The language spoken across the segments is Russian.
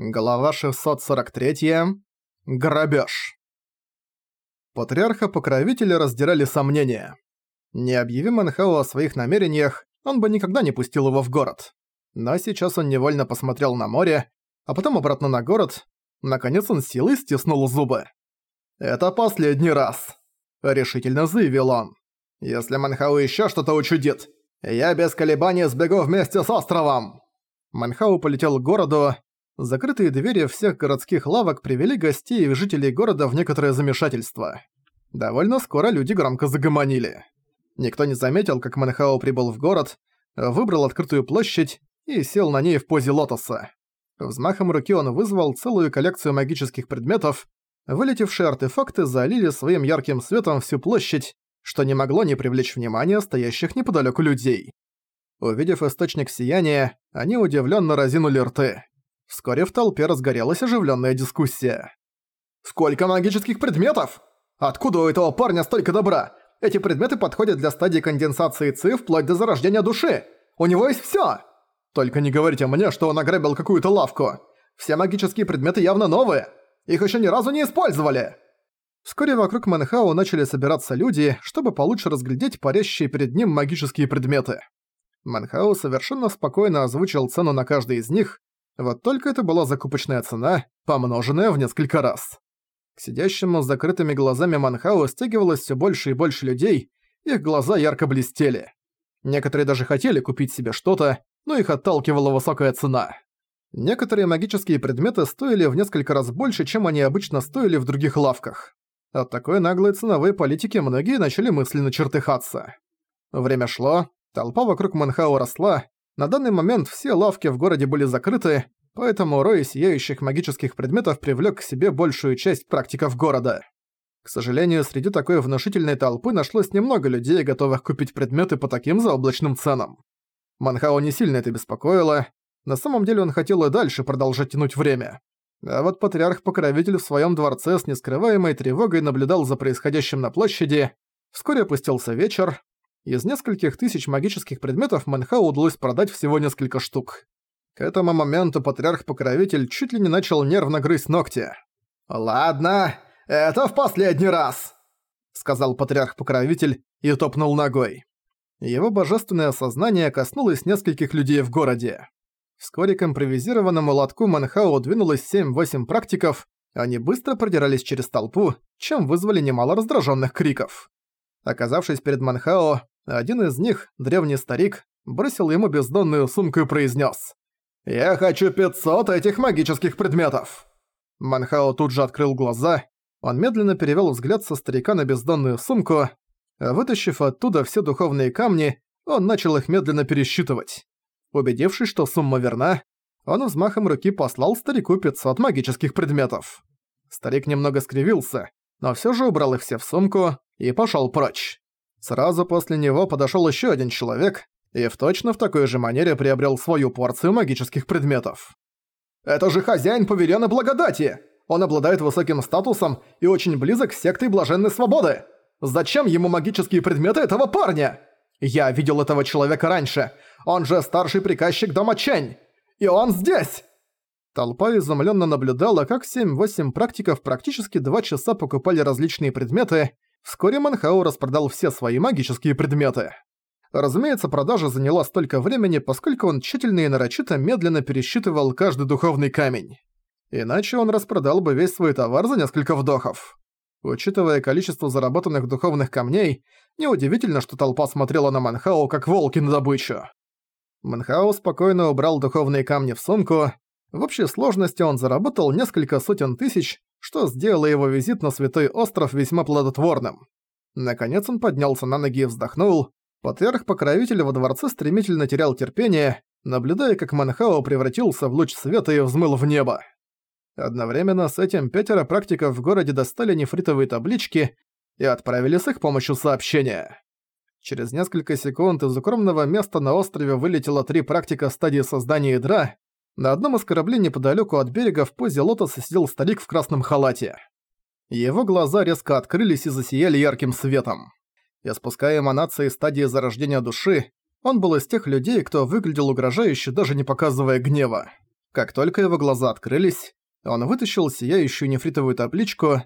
Глава 643. Грабеж. Патриарха-покровителя раздирали сомнения. Не объяви Манхау о своих намерениях, он бы никогда не пустил его в город. Но сейчас он невольно посмотрел на море, а потом обратно на город. Наконец он силой стиснул зубы. «Это последний раз», — решительно заявил он. «Если Манхау еще что-то учудит, я без колебаний сбегу вместе с островом!» Манхау полетел к городу, Закрытые двери всех городских лавок привели гостей и жителей города в некоторое замешательство. Довольно скоро люди громко загомонили. Никто не заметил, как Манхао прибыл в город, выбрал открытую площадь и сел на ней в позе лотоса. Взмахом руки он вызвал целую коллекцию магических предметов, вылетевшие артефакты залили своим ярким светом всю площадь, что не могло не привлечь внимания стоящих неподалеку людей. Увидев источник сияния, они удивленно разинули рты. Вскоре в толпе разгорелась оживленная дискуссия. «Сколько магических предметов? Откуда у этого парня столько добра? Эти предметы подходят для стадии конденсации ЦИ вплоть до зарождения души. У него есть всё!» «Только не говорите мне, что он ограбил какую-то лавку. Все магические предметы явно новые. Их ещё ни разу не использовали!» Вскоре вокруг Мэнхау начали собираться люди, чтобы получше разглядеть парящие перед ним магические предметы. Мэнхау совершенно спокойно озвучил цену на каждый из них, вот только это была закупочная цена, помноженная в несколько раз. К сидящему с закрытыми глазами Манхау стягивалось все больше и больше людей, их глаза ярко блестели. Некоторые даже хотели купить себе что-то, но их отталкивала высокая цена. Некоторые магические предметы стоили в несколько раз больше, чем они обычно стоили в других лавках. От такой наглой ценовой политики многие начали мысленно чертыхаться. Время шло, толпа вокруг Манхау росла, на данный момент все лавки в городе были закрыты, поэтому рой сияющих магических предметов привлёк к себе большую часть практиков города. К сожалению, среди такой внушительной толпы нашлось немного людей, готовых купить предметы по таким заоблачным ценам. Манхао не сильно это беспокоило, на самом деле он хотел и дальше продолжать тянуть время. А вот патриарх-покровитель в своём дворце с нескрываемой тревогой наблюдал за происходящим на площади. Вскоре опустился вечер, из нескольких тысяч магических предметов Мэнхау удалось продать всего несколько штук. К этому моменту патриарх-покровитель чуть ли не начал нервно грызть ногти. «Ладно, это в последний раз!» сказал патриарх-покровитель и топнул ногой. Его божественное сознание коснулось нескольких людей в городе. Вскоре к импровизированному лотку Манхау двинулось 7-8 практиков, они быстро продирались через толпу, чем вызвали немало раздраженных криков. Оказавшись перед Манхао, один из них, древний старик, бросил ему бездонную сумку и произнес: «Я хочу 500 этих магических предметов!» Манхао тут же открыл глаза, он медленно перевел взгляд со старика на бездонную сумку, вытащив оттуда все духовные камни, он начал их медленно пересчитывать. Убедившись, что сумма верна, он взмахом руки послал старику 500 магических предметов. Старик немного скривился, но все же убрал их все в сумку и пошел прочь. Сразу после него подошел еще один человек и в точно в такой же манере приобрел свою порцию магических предметов. «Это же хозяин Павильона Благодати! Он обладает высоким статусом и очень близок с сектой Блаженной Свободы! Зачем ему магические предметы этого парня? Я видел этого человека раньше, он же старший приказчик дома Чэнь! И он здесь!» Толпа изумленно наблюдала, как 7-8 практиков практически два часа покупали различные предметы, Вскоре Манхау распродал все свои магические предметы. Разумеется, продажа заняла столько времени, поскольку он тщательно и нарочито медленно пересчитывал каждый духовный камень. Иначе он распродал бы весь свой товар за несколько вдохов. Учитывая количество заработанных духовных камней, неудивительно, что толпа смотрела на Манхау как волки на добычу. Манхау спокойно убрал духовные камни в сумку. В общей сложности он заработал несколько сотен тысяч, что сделало его визит на Святой Остров весьма плодотворным. Наконец он поднялся на ноги и вздохнул. Патриарх-покровитель во дворце стремительно терял терпение, наблюдая, как Манхао превратился в луч света и взмыл в небо. Одновременно с этим пятеро практиков в городе достали нефритовые таблички и отправили с их помощью сообщения. Через несколько секунд из укромного места на острове вылетело три практика стадии создания ядра, на одном из кораблей неподалеку от берега в позе лотоса сидел старик в красном халате. Его глаза резко открылись и засияли ярким светом. Испуская эманации стадии зарождения души, он был из тех людей, кто выглядел угрожающе, даже не показывая гнева. Как только его глаза открылись, он вытащил сияющую нефритовую табличку.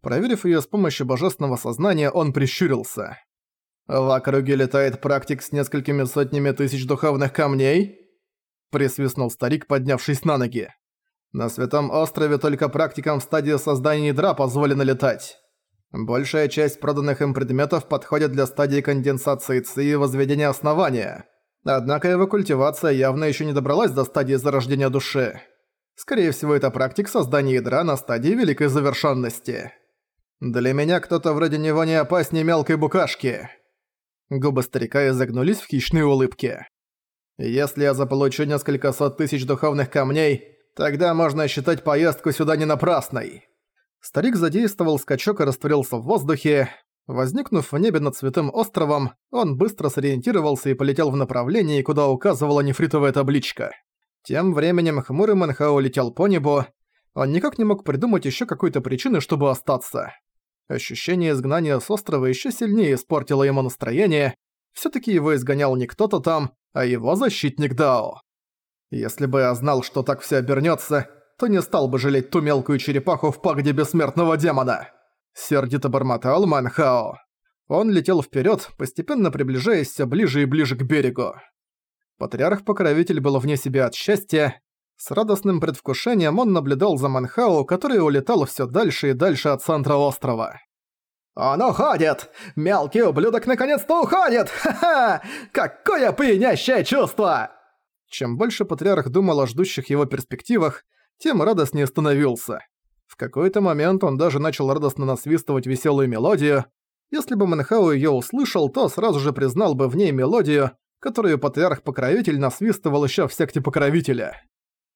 Проверив её с помощью божественного сознания, он прищурился. «В округе летает практик с несколькими сотнями тысяч духовных камней?» Присвистнул старик, поднявшись на ноги. «На Святом острове только практикам в стадии создания ядра позволено летать. Большая часть проданных им предметов подходит для стадии конденсации ЦИ и возведения основания. Однако его культивация явно ещё не добралась до стадии зарождения души. Скорее всего, это практик создания ядра на стадии великой завершенности. Для меня кто-то вроде него не опаснее мелкой букашки. Губы старика изогнулись в хищной улыбке. Если я заполучу несколько сот тысяч духовных камней, тогда можно считать поездку сюда не напрасной. Старик задействовал скачок и растворился в воздухе. Возникнув в небе над Святым островом, он быстро сориентировался и полетел в направлении, куда указывала нефритовая табличка. Тем временем хмурый Манхао летел по небу. Он никак не мог придумать еще какой-то причины, чтобы остаться. Ощущение изгнания с острова еще сильнее испортило ему настроение. Все таки его изгонял не кто-то там, а его защитник Дао. Если бы я знал, что так все обернется, то не стал бы жалеть ту мелкую черепаху в пагоде бессмертного демона. Сердито бормотал Манхао. Он летел вперед, постепенно приближаясь все ближе и ближе к берегу. Патриарх-покровитель был вне себя от счастья. С радостным предвкушением он наблюдал за Манхау, который улетал все дальше и дальше от центра острова. «Он уходит! Мелкий ублюдок наконец-то уходит! Ха-ха! Какое пьянящее чувство!» Чем больше Патриарх думал о ждущих его перспективах, тем радостнее становился. В какой-то момент он даже начал радостно насвистывать веселую мелодию. Если бы Манхау ее услышал, то сразу же признал бы в ней мелодию, которую патриарх-покровитель насвистывал еще в секте покровителя.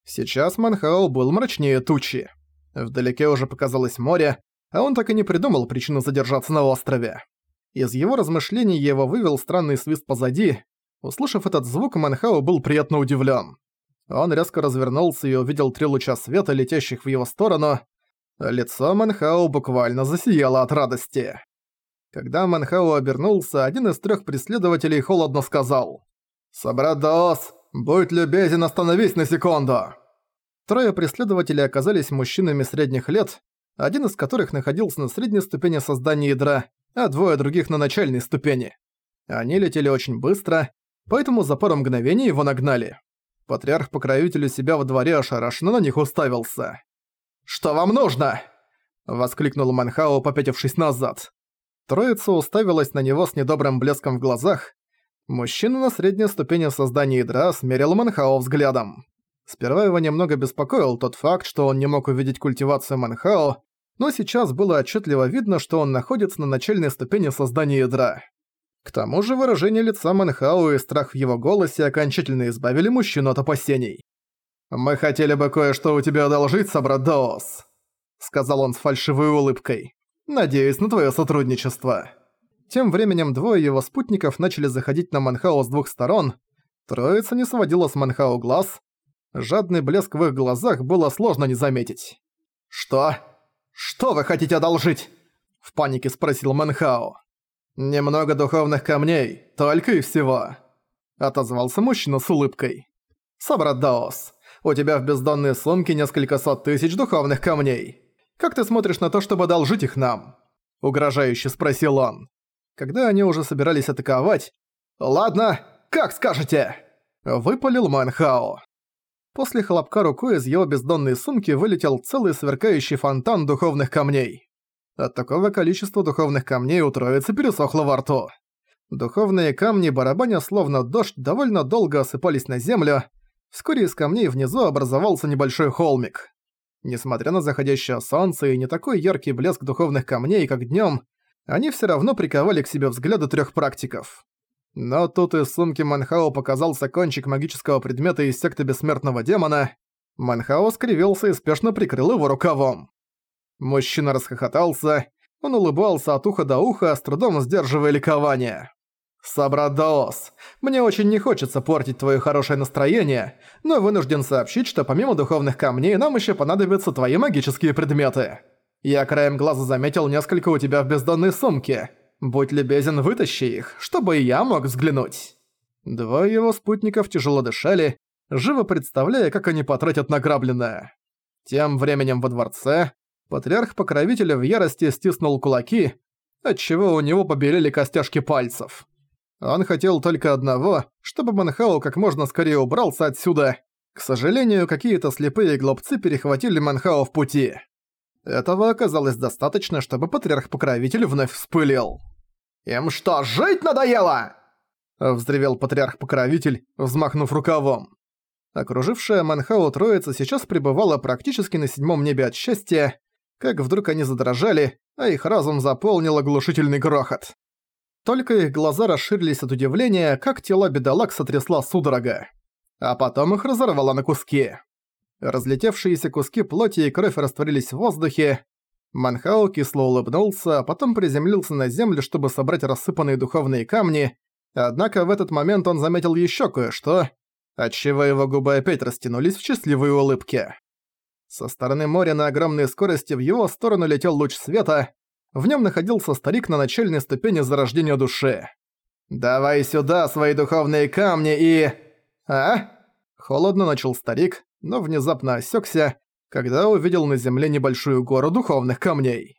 Сейчас Манхао был мрачнее тучи. Вдалеке уже показалось море, а он так и не придумал причину задержаться на острове. Из его размышлений его вывел странный свист позади. Услышав этот звук, Манхао был приятно удивлен. Он резко развернулся и увидел три луча света, летящих в его сторону. Лицо Манхао буквально засияло от радости. Когда Манхау обернулся, один из трех преследователей холодно сказал «Собрат Даос, будь любезен, остановись на секунду!» Трое преследователей оказались мужчинами средних лет, один из которых находился на средней ступени создания ядра, а двое других на начальной ступени. Они летели очень быстро, поэтому за пару мгновений его нагнали. Патриарх-покровитель у себя во дворе ошарашенно на них уставился. «Что вам нужно?» — воскликнул Манхао, попятившись назад. Троица уставилась на него с недобрым блеском в глазах. Мужчина на средней ступени создания ядра смерил Манхао взглядом. Сперва его немного беспокоил тот факт, что он не мог увидеть культивацию Манхао, но сейчас было отчетливо видно, что он находится на начальной ступени создания ядра. К тому же выражение лица Манхао и страх в его голосе окончательно избавили мужчину от опасений. «Мы хотели бы кое-что у тебя одолжить, собрат Даос», — сказал он с фальшивой улыбкой. Надеюсь на твое сотрудничество». Тем временем двое его спутников начали заходить на Манхао с двух сторон. Троица не сводила с Манхао глаз. Жадный блеск в их глазах было сложно не заметить. «Что? Что вы хотите одолжить?» В панике спросил Манхао. «Немного духовных камней, только и всего», — отозвался мужчина с улыбкой. «Собрат Даос, у тебя в бездонной сумке несколько сот тысяч духовных камней. Как ты смотришь на то, чтобы одолжить их нам?» Угрожающе спросил он. Когда они уже собирались атаковать... «Ладно, как скажете!» Выпалил Манхао. После хлопка рукой из его бездонной сумки вылетел целый сверкающий фонтан духовных камней. От такого количества духовных камней у троицы пересохло во рту. Духовные камни, барабаня словно дождь, довольно долго осыпались на землю. Вскоре из камней внизу образовался небольшой холмик. Несмотря на заходящее солнце и не такой яркий блеск духовных камней, как днём, они всё равно приковали к себе взгляды трёх практиков. Но тут из сумки Манхао показался кончик магического предмета из секты Бессмертного Демона. Манхао скривился и спешно прикрыл его рукавом. Мужчина расхохотался, он улыбался от уха до уха, с трудом сдерживая ликование. «Собрат мне очень не хочется портить твое хорошее настроение, но вынужден сообщить, что помимо духовных камней нам еще понадобятся твои магические предметы. Я краем глаза заметил несколько у тебя в бездонной сумке. Будь любезен, вытащи их, чтобы и я мог взглянуть». Двое его спутников тяжело дышали, живо представляя, как они потратят награбленное. Тем временем во дворце патриарх-покровитель в ярости стиснул кулаки, отчего у него побелели костяшки пальцев. Он хотел только одного, чтобы Манхау как можно скорее убрался отсюда. К сожалению, какие-то слепые глупцы перехватили Манхау в пути. Этого оказалось достаточно, чтобы патриарх-покровитель вновь вспылил. «Им что, жить надоело?» Взревел патриарх-покровитель, взмахнув рукавом. Окружившая Манхау троица сейчас пребывала практически на седьмом небе от счастья, как вдруг они задрожали, а их разум заполнил оглушительный грохот. Только их глаза расширились от удивления, как тела бедолаг сотрясла судорога. А потом их разорвало на куски. Разлетевшиеся куски плоти и кровь растворились в воздухе. Манхао кисло улыбнулся, а потом приземлился на землю, чтобы собрать рассыпанные духовные камни, однако в этот момент он заметил ещё кое-что, отчего его губы опять растянулись в счастливые улыбки. Со стороны моря на огромной скорости в его сторону летел луч света, в нем находился старик на начальной ступени зарождения души. «Давай сюда свои духовные камни и...» «А?» Холодно начал старик, но внезапно осекся, когда увидел на земле небольшую гору духовных камней.